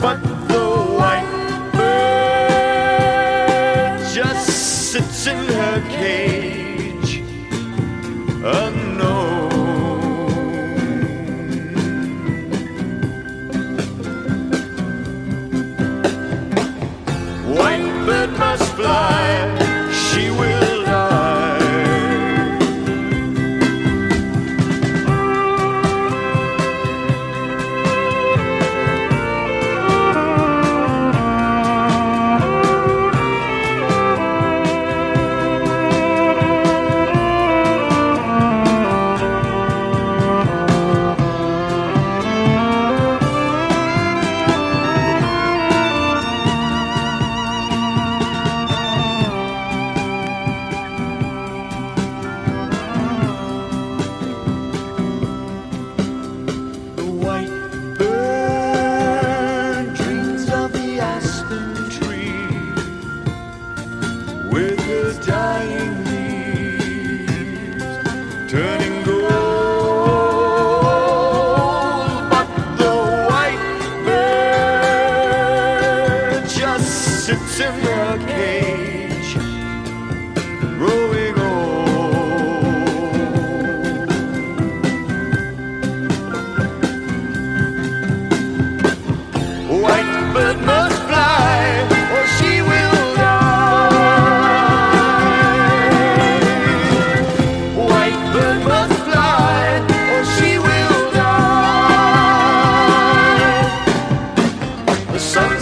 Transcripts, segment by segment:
But the white bird just sits in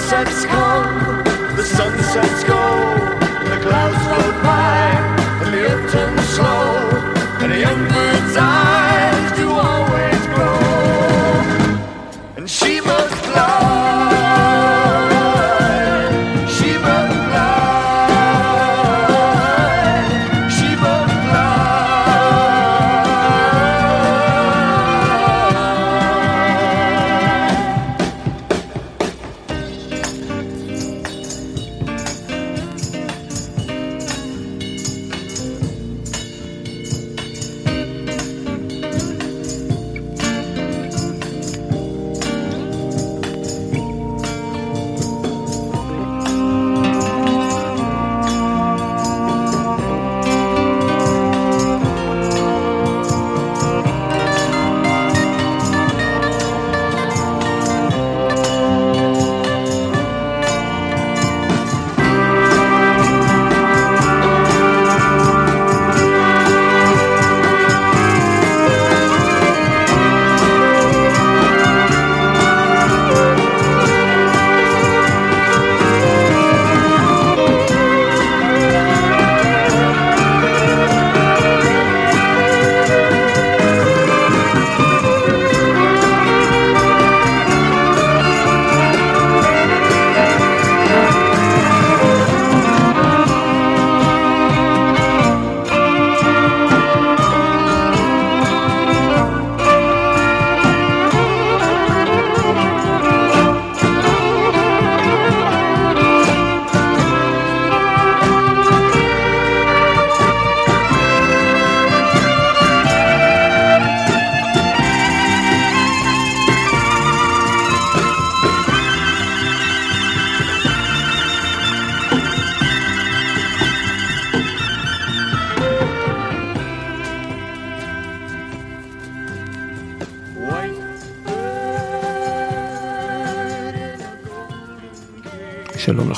sunsets come, the sunsets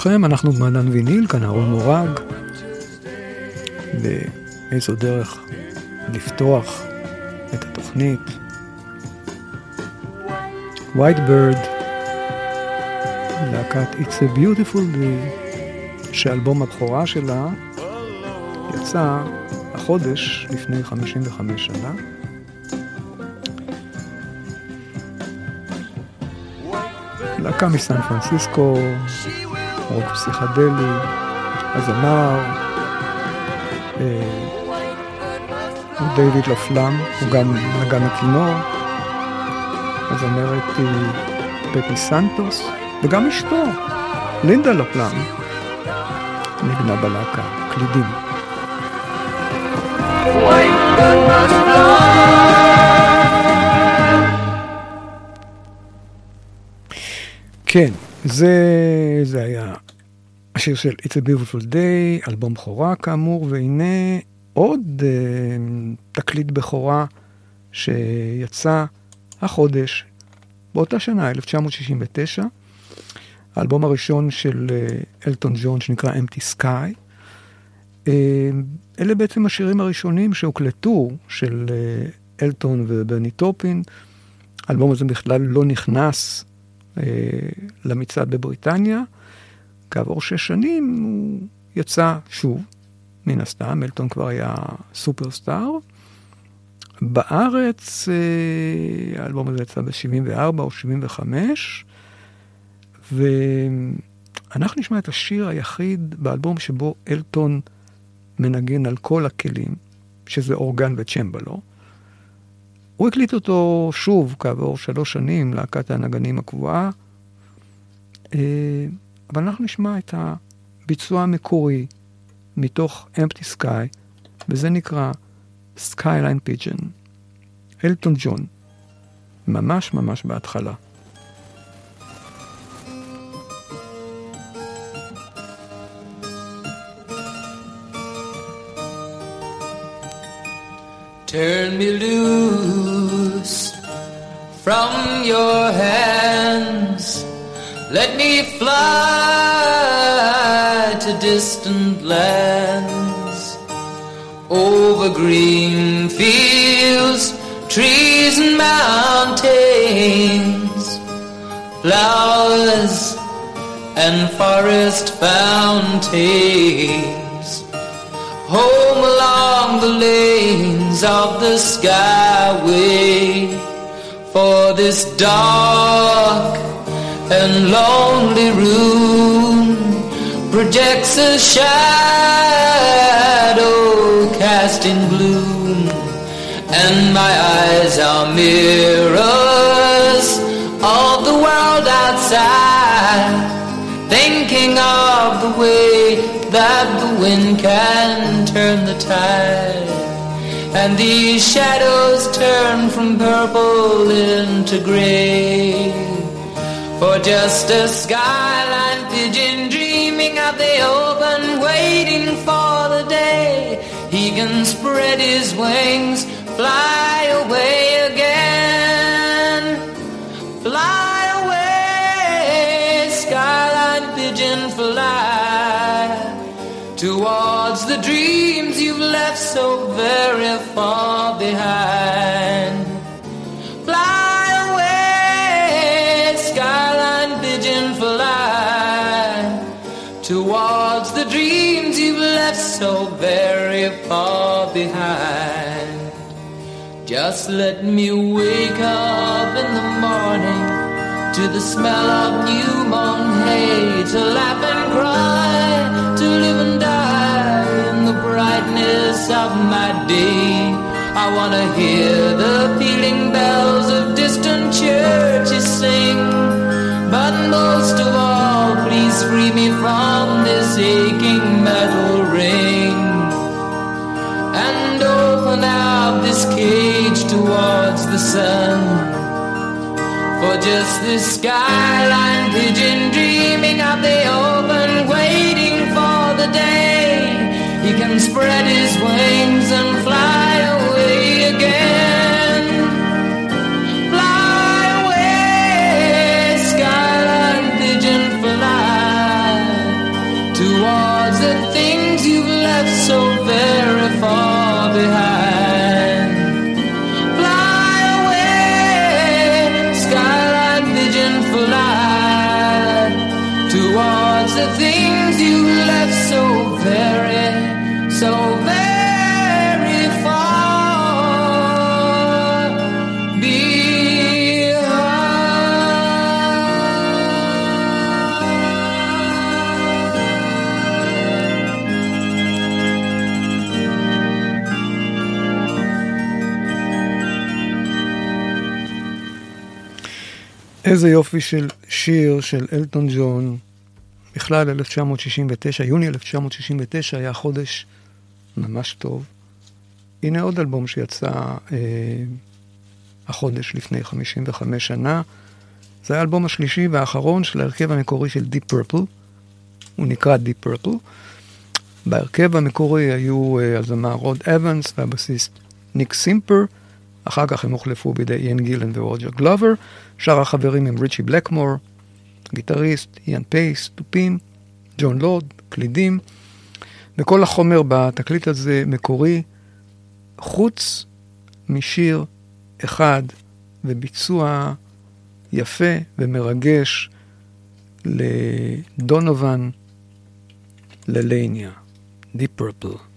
שלום לכם, אנחנו במעדן ויניל, כאן אהרון מורג, באיזו דרך לפתוח את התוכנית. White Bird, להקת It's a Beautiful Day, שאלבום הבכורה שלה יצא החודש לפני 55 שנה. להקה מסן פרנסיסקו, רוק פסיכדלי, הזמר, אה, דיוויד לפלם, הוא גם נגן הכינור, הזמרת היא פפי סנטוס, וגם אשתו, לינדה לפלם, נגנה בלהקה, קלידים. כן, זה, זה היה השיר של It's a Beautiful Day, אלבום בכורה כאמור, והנה עוד uh, תקליט בכורה שיצא החודש, באותה שנה, 1969, האלבום הראשון של uh, אלטון ג'ון שנקרא Empty Sky. Uh, אלה בעצם השירים הראשונים שהוקלטו של uh, אלטון וברני טופין. האלבום הזה בכלל לא נכנס למצעד בבריטניה. כעבור שש שנים הוא יצא שוב, מן הסתם, אלטון כבר היה סופרסטאר. בארץ אה, האלבום הזה יצא ב-74 או 75, ואנחנו נשמע את השיר היחיד באלבום שבו אלטון מנגן על כל הכלים, שזה אורגן וצ'מבלו. הוא הקליט אותו שוב כעבור שלוש שנים, להקת הנגנים הקבועה, אה, אבל אנחנו נשמע את הביצוע המקורי מתוך Empty Sky, וזה נקרא Skyline Pigeon. אלטון ג'ון, ממש ממש בהתחלה. Turn me loose from your hands. Let me fly to distant lands over green fields, trees, and mountains, flowers and forest fountains. Home along the lanes of the skyway. For this dark and lonely room projects a shadow cast in gloom, and my eyes are mirrors of the world outside, thinking of the way that the wind can turn the tide. And these shadows turn from purple into gray for just a skyline pigeon dreaming of the open, waiting for the day he can spread his wings, fly left so very far behind. Fly away, skyline pigeon, fly towards the dreams you've left so very far behind. Just let me wake up in the morning to the smell of new mown hay, to laugh and cry, to live and die the brightness of my day. I wanna hear the pealing bells of distant churches sing, but most of all, please free me from this aching metal ring and open up this cage towards the sun. For just this skyline pigeon dreaming of the open, waiting for the day spread his wings and איזה יופי של שיר של אלטון ג'ון, בכלל 1969, יוני 1969 היה חודש ממש טוב. הנה עוד אלבום שיצא אה, החודש לפני 55 שנה. זה האלבום השלישי והאחרון של ההרכב המקורי של Deep Purple. הוא נקרא Deep Purple. בהרכב המקורי היו אה, הזמר רוד אבנס והבסיסט ניק סימפר. אחר כך הם הוחלפו בידי איין גילן ורוג'ר גלובר. שאר החברים הם ריצ'י בלקמור, גיטריסט, איאן פייס, תופים, ג'ון לורד, קלידים. וכל החומר בתקליט הזה מקורי, חוץ משיר אחד וביצוע יפה ומרגש לדונובן ללניה, Deep Purple.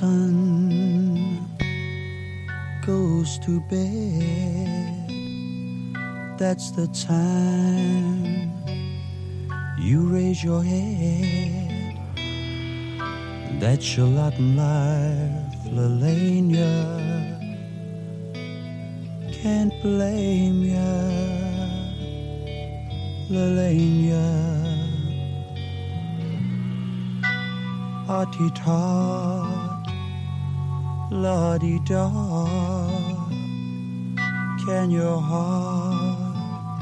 Sun goes to bed. That's the time you raise your head. That's your lot in life, Lelania. Can't blame ya, Lelania. Tot, la di da. Can your heart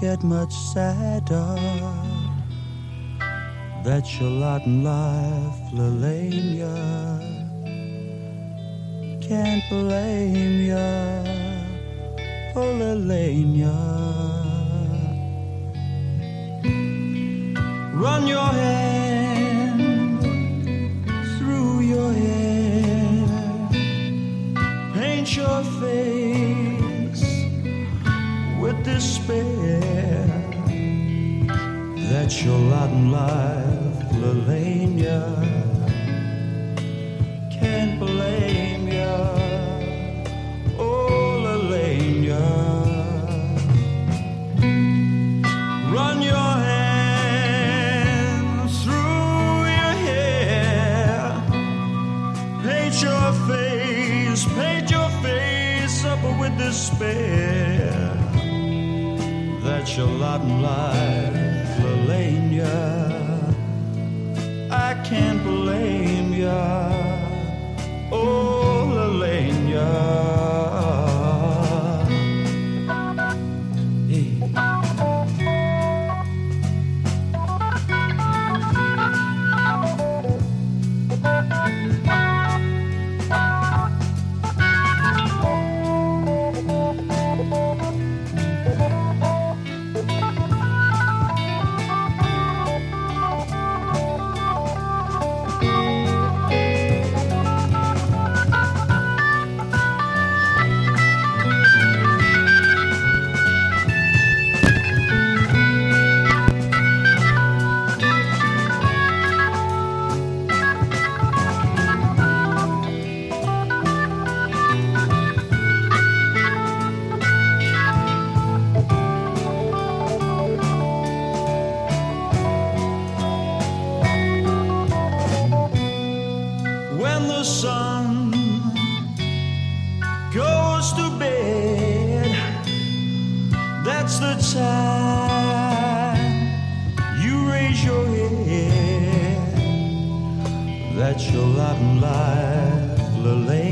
get much sadder? That's your lot in life, Lelania. Can't blame ya, oh Lelania. Run your hand despair. That's your lot in life, Lelania. Your lot in life, such love and life, Lelaine.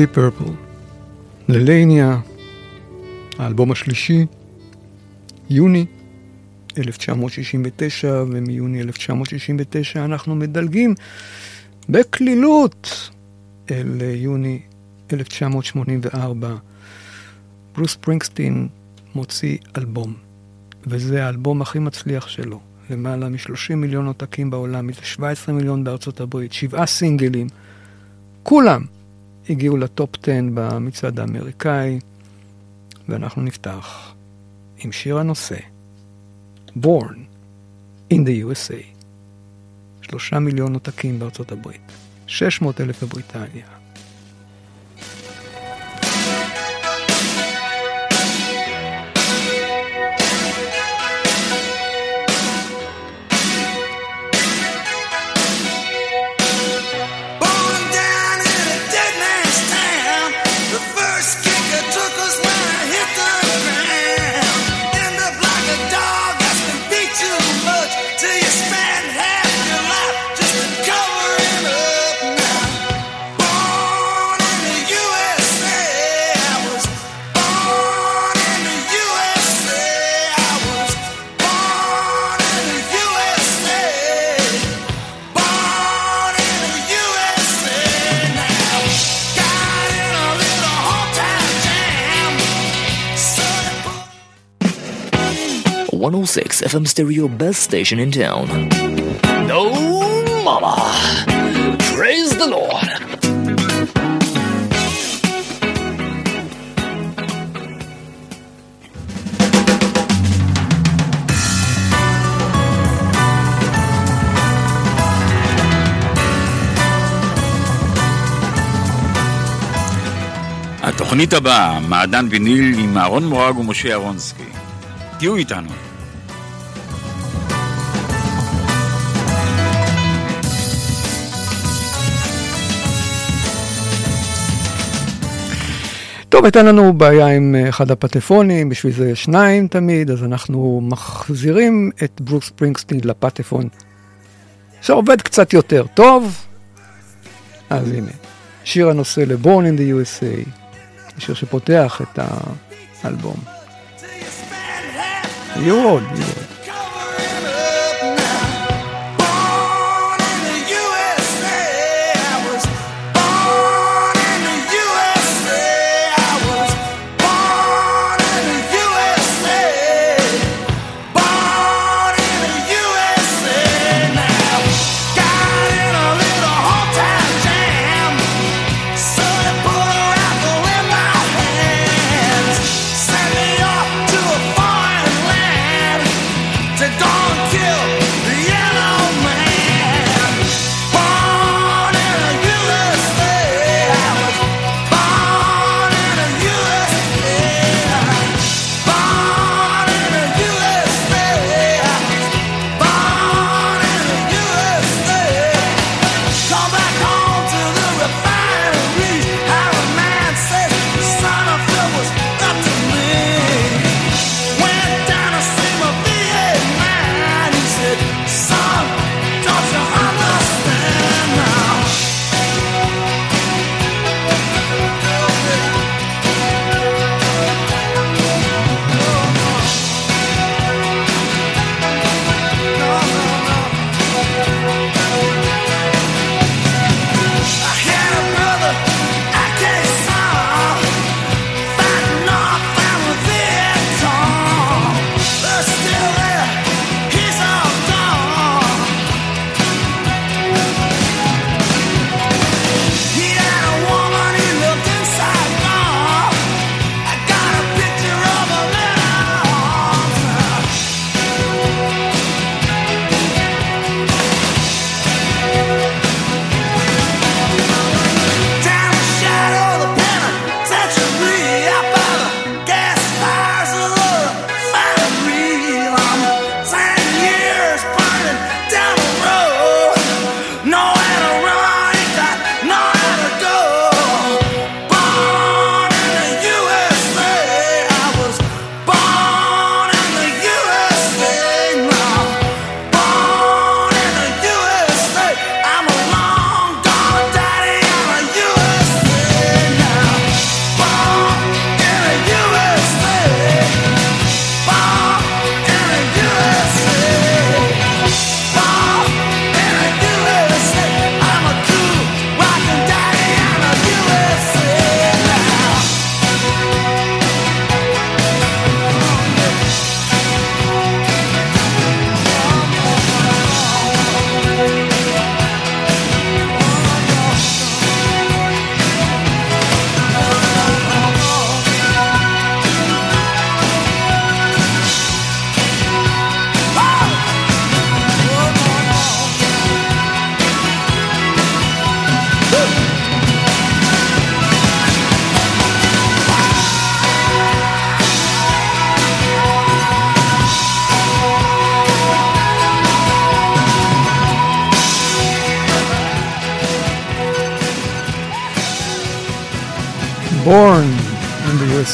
Deep Purple, ללניה, האלבום השלישי, יוני 1969, ומיוני 1969 אנחנו מדלגים בקלילות אל יוני 1984. ברוס פרינגסטין מוציא אלבום, וזה האלבום הכי מצליח שלו. למעלה מ-30 מיליון עותקים בעולם, מזה 17 מיליון בארצות הברית, שבעה סינגלים, כולם הגיעו לטופ 10 במצעד האמריקאי, ואנחנו נפתח עם שיר הנושא, Born in the USA. שלושה מיליון עותקים בארצות הברית, 600 אלף בבריטניה. 106 FM stereo best station in town. No mama. Praise the Lord. התוכנית הבאה, מעדן ויניל עם אהרון מורג ומשה ירונסקי. תהיו איתנו. טוב, הייתה לנו בעיה עם אה, אחד הפטפונים, בשביל זה יש שניים תמיד, אז אנחנו מחזירים את ברוס ספרינגסטין לפטפון, שעובד קצת יותר טוב. אז הנה, שיר הנושא ל-Born in the USA, שיר שפותח את האלבום. יהיו עוד.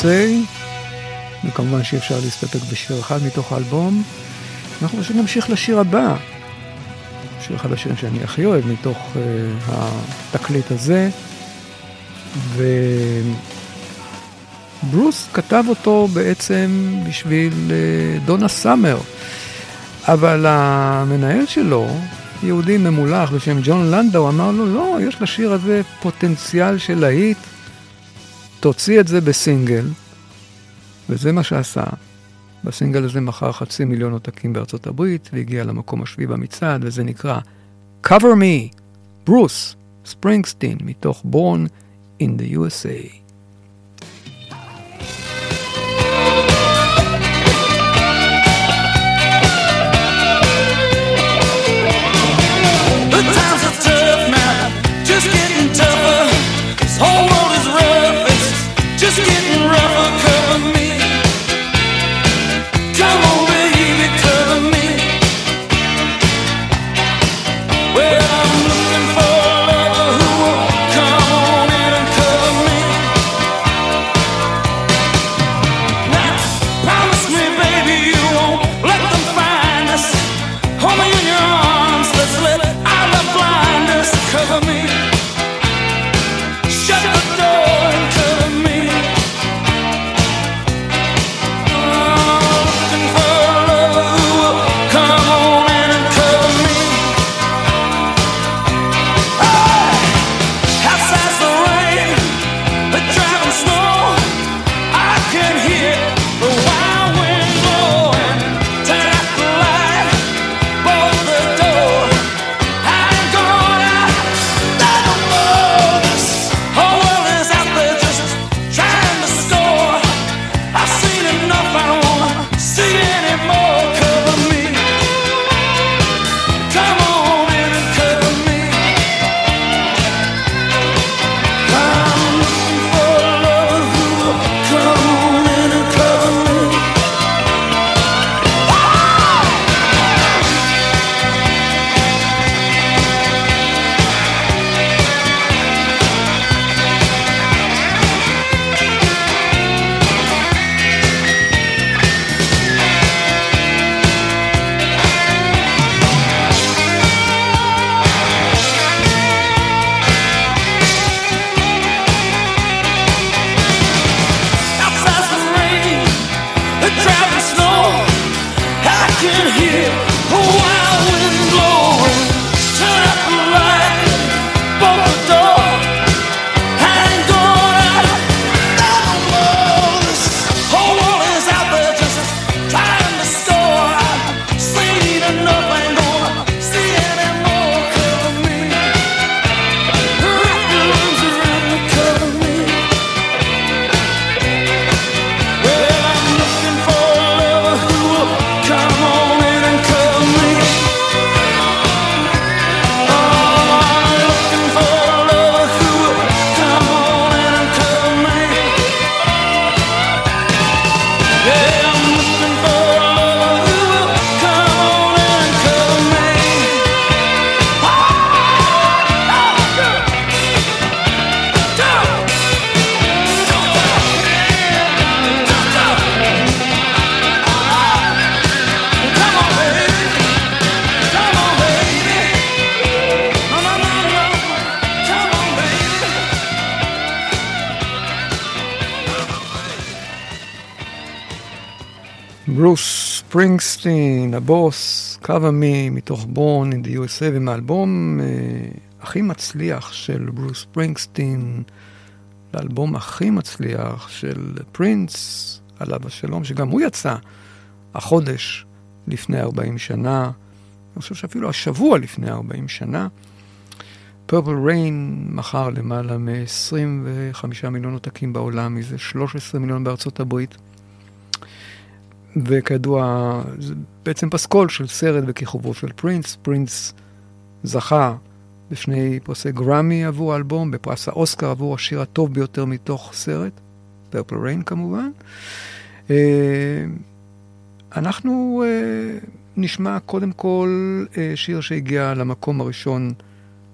USA, וכמובן שאי אפשר להסתפק בשיר אחד מתוך האלבום. אנחנו פשוט נמשיך לשיר הבא, שיר אחד השירים שאני הכי אוהב מתוך uh, התקליט הזה, וברוס כתב אותו בעצם בשביל uh, דונה סאמר, אבל המנהל שלו, יהודי ממולח בשם ג'ון לנדאו, אמר לו, לא, יש לשיר הזה פוטנציאל של להיט, תוציא את זה בסינגל, וזה מה שעשה. בסינגל הזה מכר חצי מיליון עותקים בארצות הברית, והגיע למקום השביעי במצעד, וזה נקרא Cover Me, ברוס ספרינגסטין, מתוך Born in the USA. 欢迎你啊 ספרינגסטין, הבוס, Cover Me, מתוך Born in the USA, ומהאלבום אה, הכי מצליח של ברוס ספרינגסטין, לאלבום הכי מצליח של פרינס, עליו השלום, שגם הוא יצא החודש לפני 40 שנה, אני חושב שאפילו השבוע לפני 40 שנה. פרפל ריין מכר למעלה מ-25 מיליון עותקים בעולם, מזה 13 מיליון בארצות הברית. וכידוע, זה בעצם פסקול של סרט בכיכובו של פרינס. פרינס זכה בשני פרסי גראמי עבור האלבום, בפרס האוסקר עבור השיר הטוב ביותר מתוך סרט, Purple Rain כמובן. אה, אנחנו אה, נשמע קודם כל אה, שיר שהגיע למקום הראשון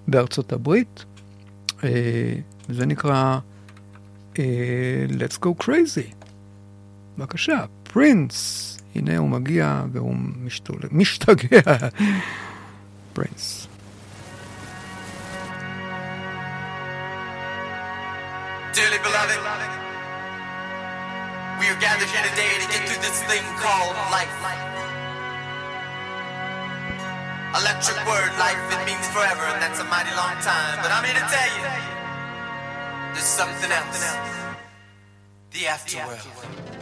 בארצות הברית, זה נקרא Let's Go Crazy. בבקשה, פרינס, הנה הוא מגיע והוא משתול... משתגע. פרינס. Dearly beloved, we are gathered here today to get through this thing called life. Electric word, life, it means forever, and that's a mighty long time. But I'm here to tell you, there's something else. The afterworld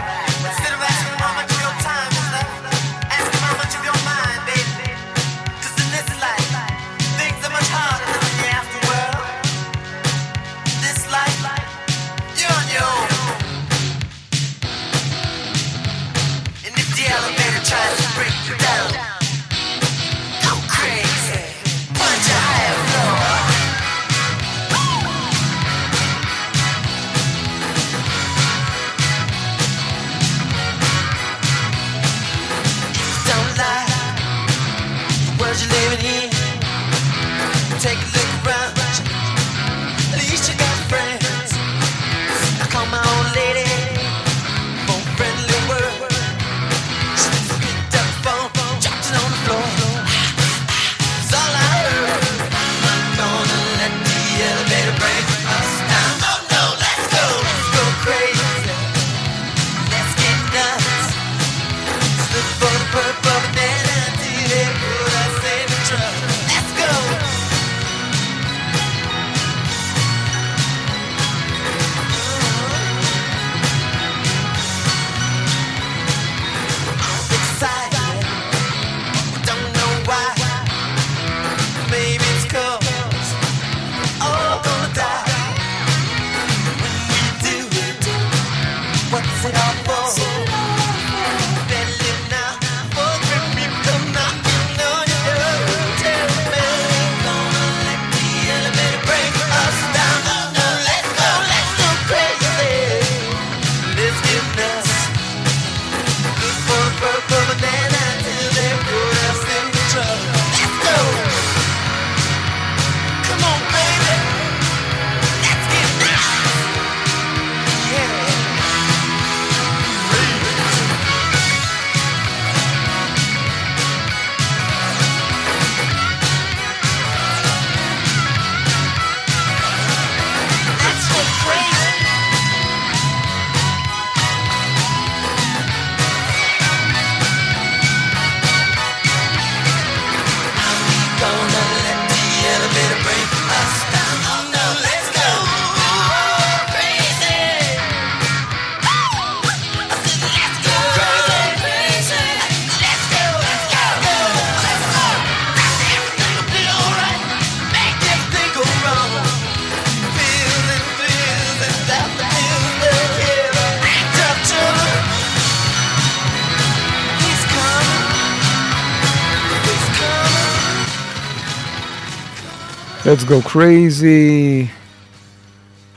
Let's Go Crazy,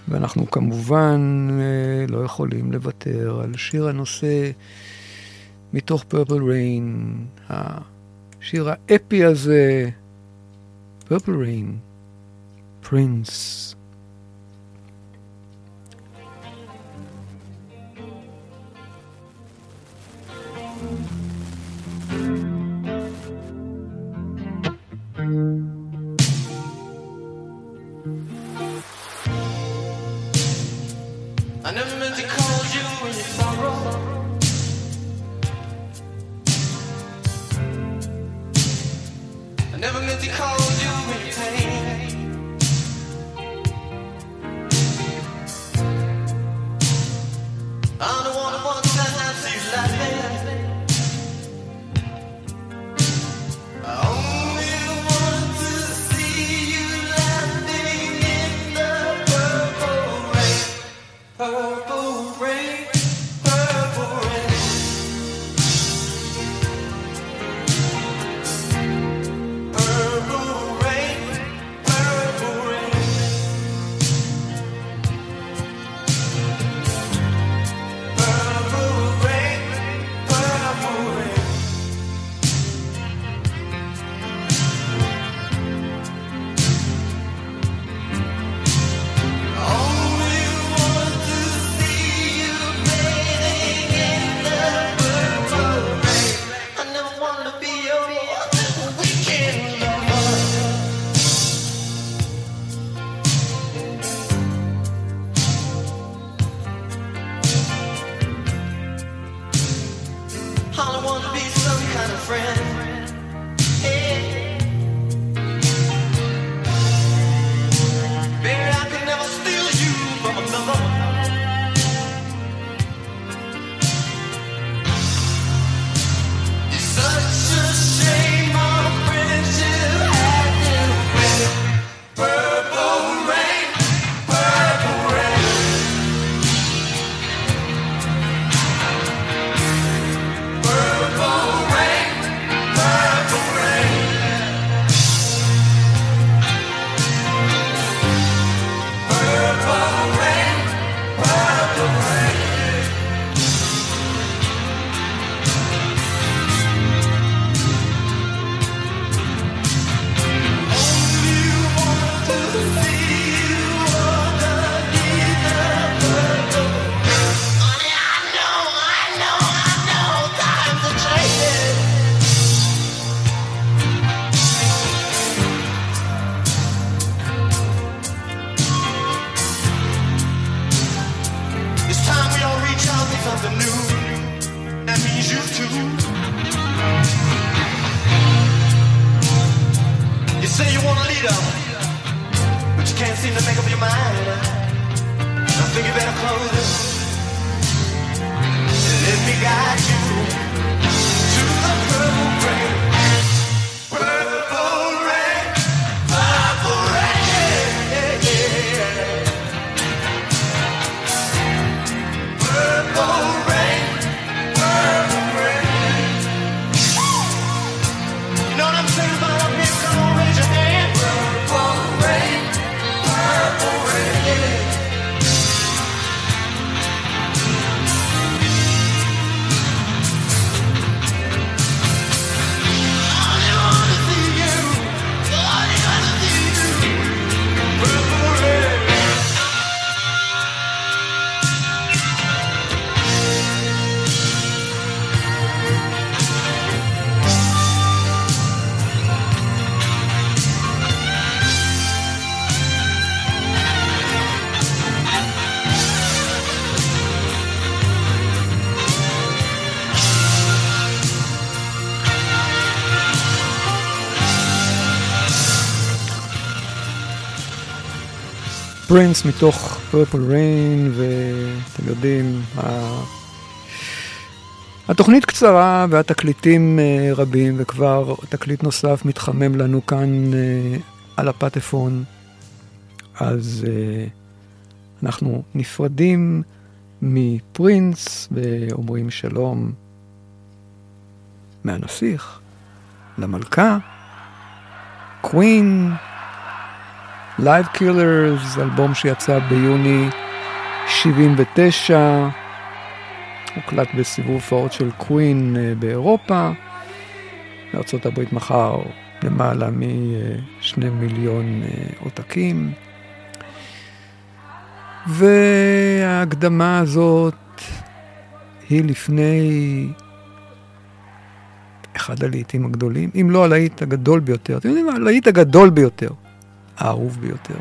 ואנחנו כמובן אה, לא יכולים לוותר על שיר הנושא מתוך Purple Rain, השיר האפי הזה, Purple Rain, פרינס. thank you I never meant to call you in you're sorrow. I never meant to call That means you too. You say you want a leader, but you can't seem to make up your mind. I think you better close. Let me guide you to the purple rain. פרינס מתוך פרפל ריין, ואתם יודעים, ה... התוכנית קצרה והתקליטים אה, רבים, וכבר תקליט נוסף מתחמם לנו כאן אה, על הפטפון. אז אה, אנחנו נפרדים מפרינס ואומרים שלום מהנסיך למלכה, קווין, Live Killers, אלבום שיצא ביוני 79, הוקלט בסיבוב הופעות של קווין אה, באירופה, בארה"ב מכר למעלה משני מיליון אה, עותקים. וההקדמה הזאת היא לפני אחד הלהיטים הגדולים, אם לא הלהיט הגדול ביותר. אתם יודעים מה? הלהיט הגדול ביותר. האהוב ביותר.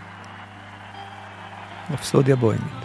רפסודיה בוהמית.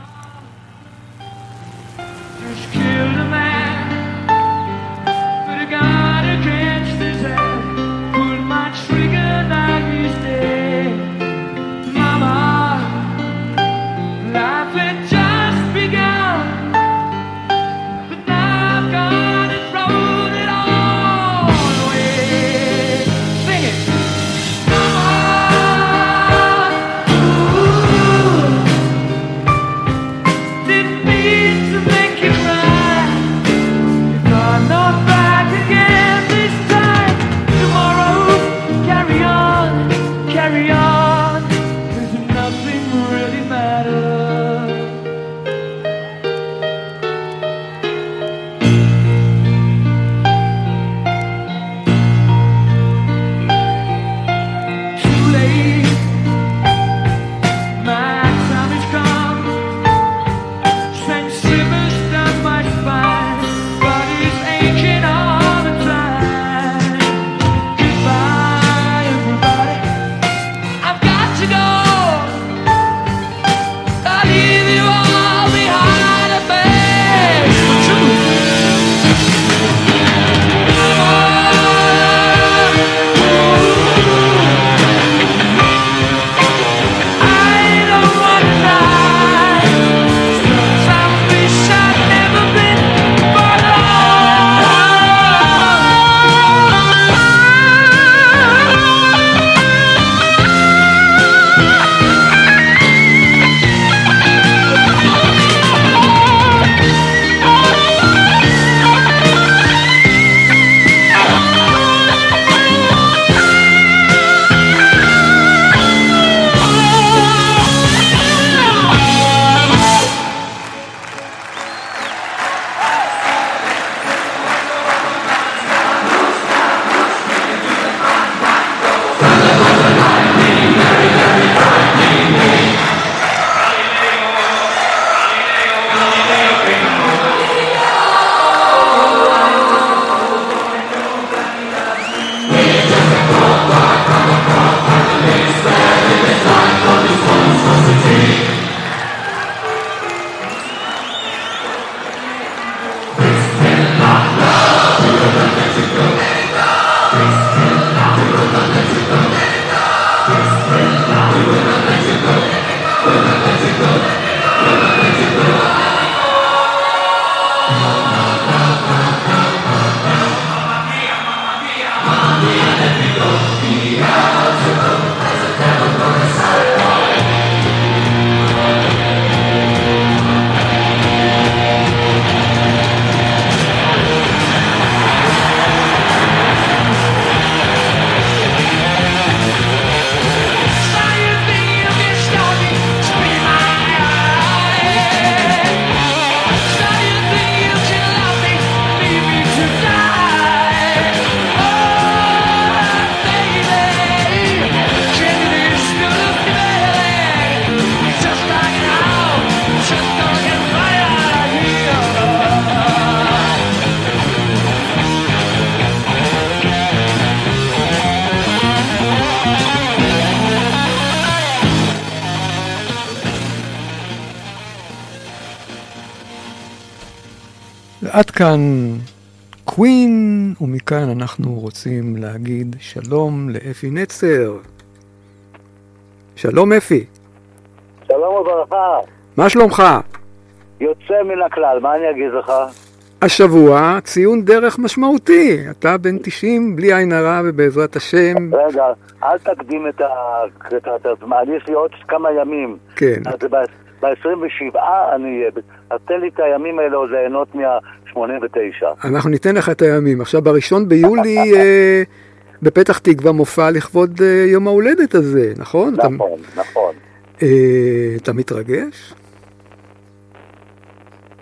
כאן קווין, ומכאן אנחנו רוצים להגיד שלום לאפי נצר. שלום אפי, שלום וברכה, מה שלומך? יוצא מן הכלל, מה אני אגיד לך? השבוע ציון דרך משמעותי. אתה בן 90 בלי עין הרע ובעזרת השם. רגע, אל תקדים את הזמן, יש לי עוד כמה ימים. כן. אז ב-27 אני אהיה, אז תן לי את הימים האלה עוד ליהנות מה-89. אנחנו ניתן לך את הימים. עכשיו, בראשון ביולי אה, בפתח תקווה מופע לכבוד אה, יום ההולדת הזה, נכון? אתה, נכון, נכון. אה, אתה מתרגש?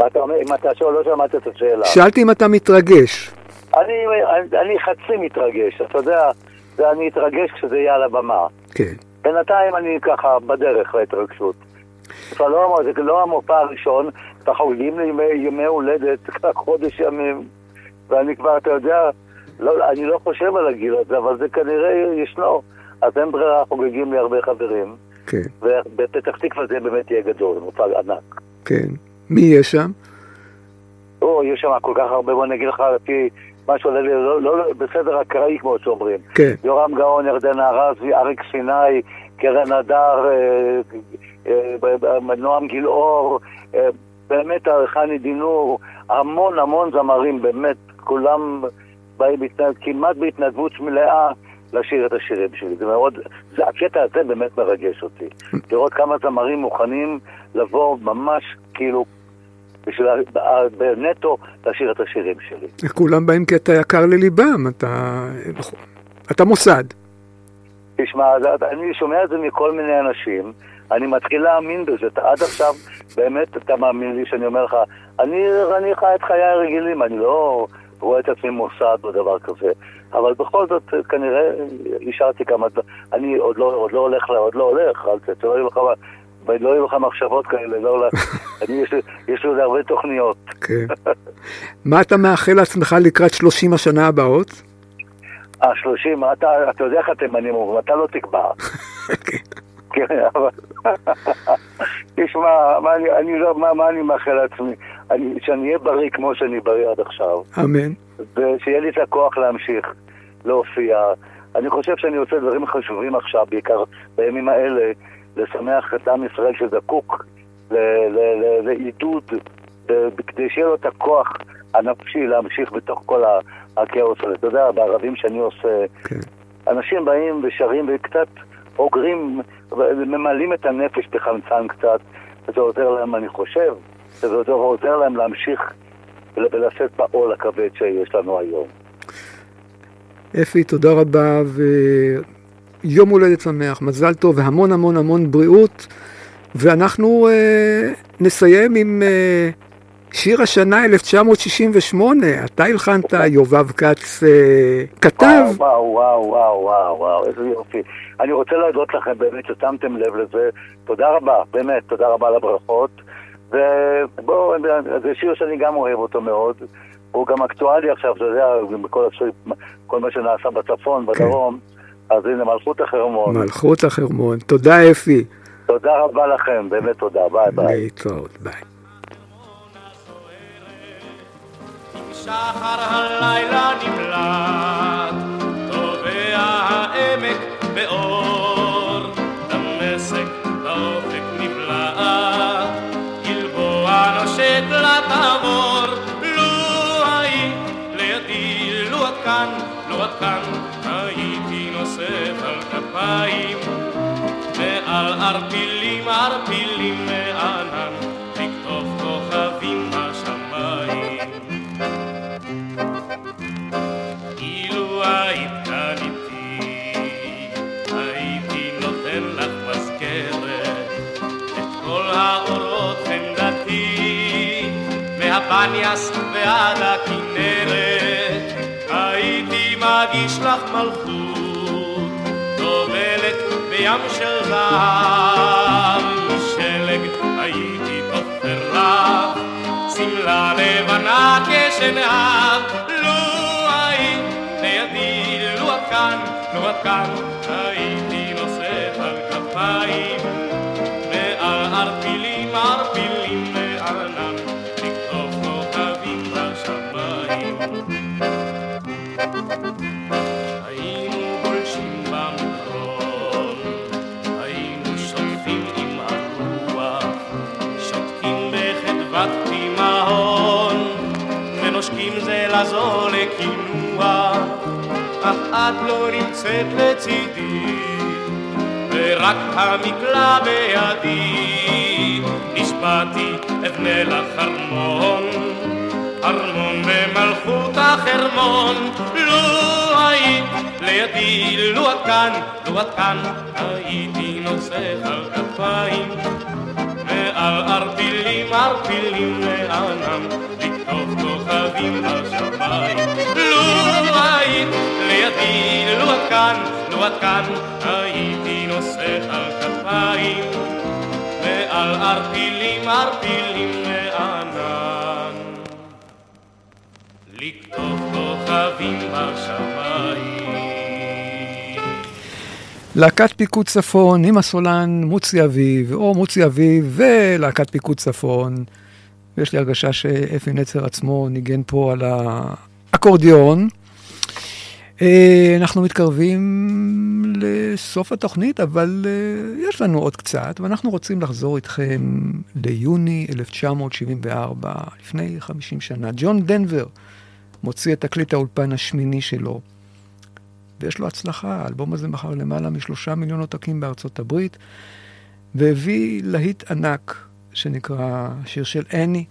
מה אתה אומר, אם אתה שואל, לא שמעת את השאלה. שאלתי אם אתה מתרגש. אני, אני, אני חצי מתרגש, אתה יודע, זה אני אתרגש כשזה יהיה על הבמה. כן. בינתיים אני ככה בדרך להתרגשות. כבר לא, זה לא המופע הראשון, כבר חוגגים לי ימי, הולדת, כבר חודש ימים, ואני כבר, אתה יודע, לא, אני לא חושב על הגיל הזה, אבל זה כנראה ישנו. אז אין ברירה, חוגגים לי הרבה חברים, כן, ובפתח תקווה זה באמת יהיה גדול, מופע ענק. כן. מי יהיה שם? או, יש שם כל כך הרבה, בוא נגיד לך, לפי מה שעולה לי, לא, לא, בסדר אקראי, כמו שאומרים. כן. יורם גאון, ירדנה ארזי, אריק סיני, קרן הדר, אה, נועם גילאור, אה, באמת חני דינור, המון המון זמרים, באמת, כולם באים בהתנד... כמעט בהתנדבות מלאה לשיר את השירים שלי. זה מאוד, זה, הקטע הזה באמת מרגש אותי. לראות כמה זמרים מוכנים לבוא ממש כאילו בשביל, בנטו לשיר את השירים שלי. כולם באים כי אתה יקר לליבם, אתה... אתה מוסד. תשמע, אני שומע את זה מכל מיני אנשים, אני מתחיל להאמין בזה. אתה- עד עכשיו, באמת, אתה מאמין לי שאני אומר לך, אני, אני חי את חיי הרגילים, אני לא רואה את עצמי מוסד או דבר כזה, אבל בכל זאת, כנראה, השארתי כמה דברים. אני עוד לא, עוד לא הולך, עוד לא הולך, אל ת- שלא יהיו לך... לא יהיו לך מחשבות כאלה, לא, לא, אני, יש, יש עוד הרבה תוכניות. כן. מה אתה מאחל לעצמך לקראת 30 השנה הבאות? אה, 30, אתה, אתה יודע איך התימנים אומרים, אתה לא תקבע. כן, אבל... תשמע, מה אני, אני לא, מה, מה אני מאחל לעצמי? אני, שאני אהיה בריא כמו שאני בריא עד עכשיו, אמן. ושיהיה לי את הכוח להמשיך להופיע. אני חושב שאני עושה דברים חשובים עכשיו, בעיקר בימים האלה, לשמח את עם ישראל שזקוק לעידוד, כדי שיהיה לו את הכוח הנפשי להמשיך בתוך כל הכאוס הזה. אתה יודע, בערבים שאני עושה, כן. אנשים באים ושרים וקצת אוגרים, ממלאים את הנפש בחמצן קצת, וזה עוזר להם, אני חושב, וזה עוזר, להם להמשיך ול- ולשאת בעול הכבד שיש לנו היום. אפי, תודה רבה, ויום הולדת שמח, מזל טוב, והמון המון המון בריאות. ואנחנו אה, נסיים עם אה, שיר השנה 1968. אתה הלחנת, יובב כץ אה, כתב. וואו, וואו, וואו, וואו, וואו, איזה יופי. אני רוצה להודות לכם באמת ששמתם לב לזה. תודה רבה, באמת, תודה רבה על הברכות. ובואו, זה שיר שאני גם אוהב אותו מאוד. הוא גם אקטואלי עכשיו, אתה יודע, בכל השיר, כל מה שנעשה בצפון, בדרום. אז הנה, מלכות החרמון. מלכות החרמון. תודה, אפי. תודה רבה לכם, באמת תודה, ביי ביי. להתראות, ביי. שחר הלילה נמלט, טובע העמק באור, דמשק באופק נבלט, גלבוע נושק לתבור, לו היית לידי, לו את כאן, לו עד כאן הייתי נושאת על כפיים. מעל ערפילים ערפילים מגיש לך מלכות טובלת בים של זהב משלג הייתי תופר לך שמלה לבנה כשנהב לו היית לידי לו את כאן לו את כאן הייתי נושאת על כפיים. מעל ערפילים ערפילים לענן לכתוב כוכבים בשמיים את לא נמצאת לצידי ורק המקלע בידי נשבעתי אבנה לך ארמון ארמון במלכות החרמון. לו היית לידי לו את כאן לו את כאן הייתי נושא על כפיים ועל ערפילים ערפילים לענם לכתוב כוכבים בשמיים לו היית לידי לו את כאן לו את כאן הייתי נושא על כפיים. ועל ערפילים ערפילים לענן לכתוב כוכבים בשמיים להקת פיקוד צפון עם הסולן מוצי אביב, או מוצי אביב ולהקת פיקוד צפון. ויש לי הרגשה שאפי נצר עצמו ניגן פה על האקורדיון. אה, אנחנו מתקרבים לסוף התוכנית, אבל אה, יש לנו עוד קצת, ואנחנו רוצים לחזור איתכם ליוני 1974, לפני 50 שנה. ג'ון דנבר מוציא את תקליט האולפן השמיני שלו. ויש לו הצלחה, האלבום הזה מכר למעלה משלושה מיליון עותקים בארצות הברית, והביא להיט ענק שנקרא שיר של אני,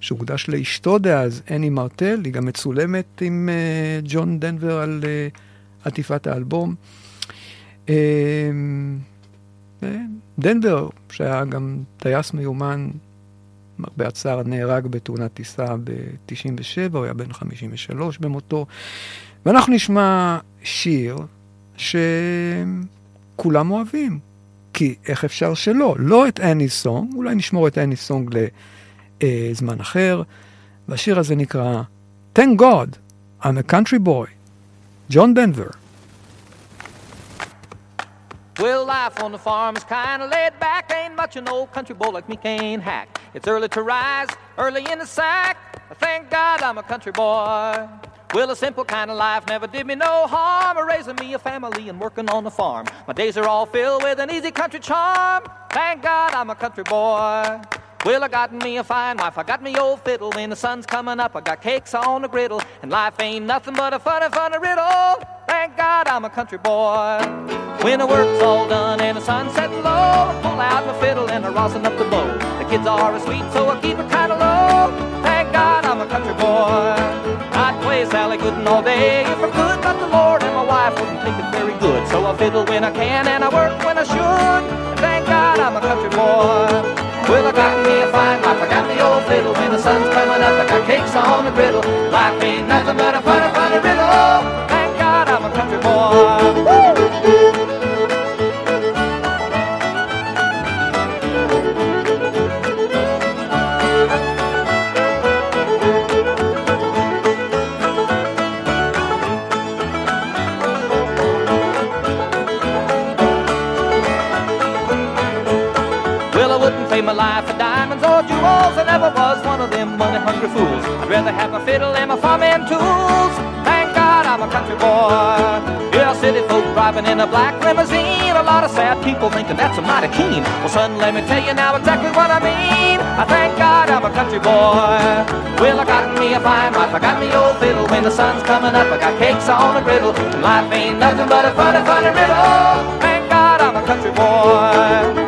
שהוקדש לאשתו דאז, אני מרטל, היא גם מצולמת עם uh, ג'ון דנבר על uh, עטיפת האלבום. Uh, דנבר, שהיה גם טייס מיומן, למרבה הצער, נהרג בתאונת טיסה ב-97, הוא היה בן 53 במותו. ואנחנו נשמע שיר שכולם אוהבים, כי איך אפשר שלא? לא את אני סונג, אולי נשמור את אני סונג לזמן אחר, והשיר הזה נקרא Thank God, I'm a country boy, ג'ון דנבר. Well, life on the farm is kinda laid back. Ain't much an old country boy like me can hack. It's early to rise, early in the sack. Thank God I'm a country boy. Well, a simple kind of life never did me no harm. Raising me a family and working on the farm. My days are all filled with an easy country charm. Thank God I'm a country boy. Well, I got me a fine wife, I got me old fiddle. When the sun's coming up, I got cakes on the griddle. And life ain't nothing but a funny, funny riddle. Thank God I'm a country boy. When the work's all done and the sun's setting low, I pull out my fiddle and I rosin up the bow. The kids are asleep, so I keep it kinda low. Thank God I'm a country boy. Play Sally Gooden all day if I could, but the Lord and my wife wouldn't think it very good. So I fiddle when I can and I work when I should. Thank God I'm a country boy. Well, I got me a fine wife, I got me old fiddle. When the sun's coming up, I got cakes on the griddle. Life ain't nothing but a funny, funny riddle. Thank God I'm a country boy. Woo! Rather have my fiddle and my farming tools. Thank God I'm a country boy. Yeah, city folk driving in a black limousine. A lot of sad people thinking that's a mighty keen. Well, son, let me tell you now exactly what I mean. I thank God I'm a country boy. Well, I got me a fine wife, I got me old fiddle. When the sun's coming up, I got cakes on a griddle. Life ain't nothing but a funny, funny riddle. Thank God I'm a country boy.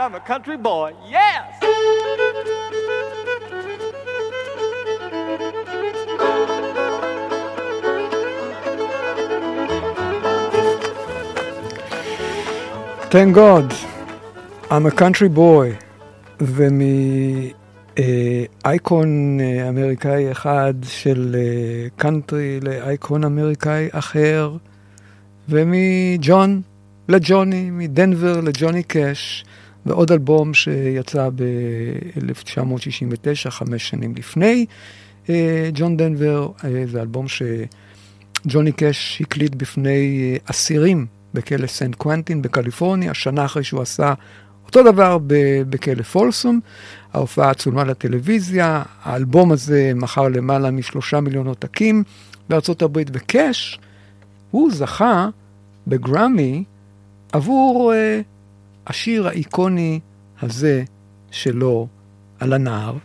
God I'm a country boy. Yes! Thank God, I'm a country boy, ומאייקון אה, אמריקאי אחד של אה, קאנטרי לאייקון אמריקאי אחר, ומג'ון לג'וני, מדנבר לג'וני קאש, ועוד אלבום שיצא ב-1969, חמש שנים לפני אה, ג'ון דנבר, אה, זה אלבום שג'וני קאש הקליט בפני אה, אסירים בכלא סנט קוונטין בקליפורניה, שנה אחרי שהוא עשה אותו דבר בכלא פולסום. ההופעה צולמה לטלוויזיה, האלבום הזה מכר למעלה משלושה מיליון עותקים בארצות הברית, וקאש, הוא זכה בגראמי עבור uh, השיר האיקוני הזה שלו על הנער.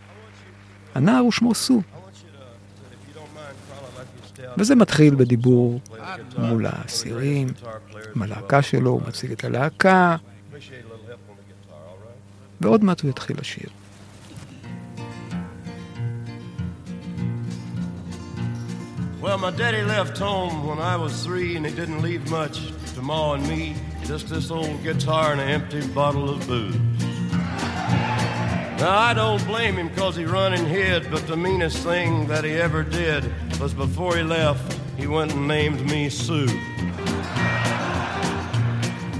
הנער הוא שמו סו. וזה מתחיל בדיבור מול האסירים, עם הלהקה שלו, הוא מציג את הלהקה, ועוד מעט הוא יתחיל לשיר. Well, my daddy left home when I was three, and he didn't leave much to Ma and me. Just this old guitar and an empty bottle of booze. Now, I don't blame him because he run and hid, but the meanest thing that he ever did was before he left, he went and named me Sue.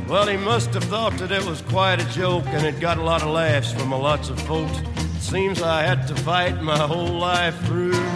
Well, he must have thought that it was quite a joke, and it got a lot of laughs from a lots of folks. Seems I had to fight my whole life through.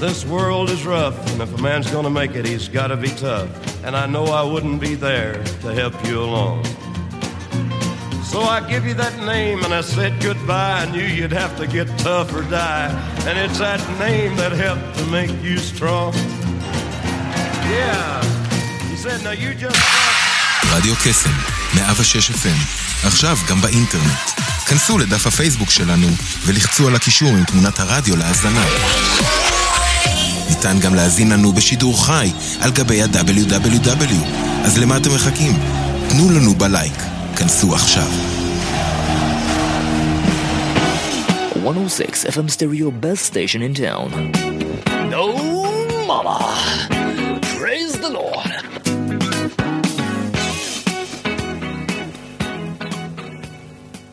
this world is rough, and if a man's gonna make it, he's gotta be tough. and I know I wouldn't be there to help you along. So I give you that name and I said goodbye. I knew you'd have to get tough or die. And it's that name that helped to make you strong. Yeah. He said, now you just. רדיו קסם, 106 FM, עכשיו גם באינטרנט. כנסו לדף הפייסבוק שלנו ולחצו על הקישור עם תמונת הרדיו להאזנה. ניתן גם להאזין לנו בשידור חי על גבי ה-WW. אז למה אתם מחכים? תנו לנו בלייק. כנסו עכשיו. 106 FM stereo best station in town. No, mama. Praise the Lord.